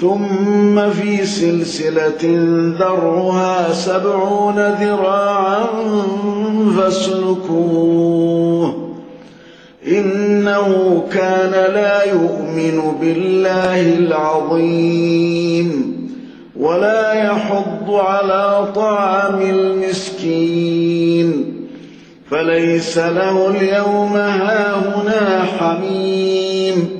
ثم في سلسلة ذرها سبعون ذراعا فاسلكوه. إنه كان لا يؤمن بالله العظيم ولا يحض على طعام المسكين. فليس له اليوم هاهنا حميم.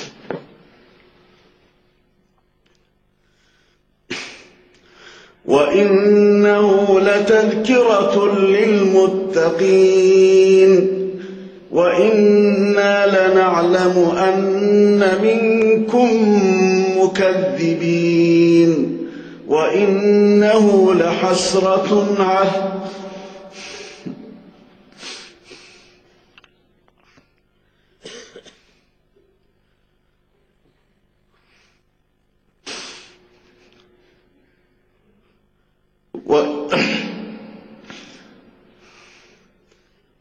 وإنه لتذكرة للمتقين. وإنا لنعلم أن منكم مكذبين. وإنه لحسرة على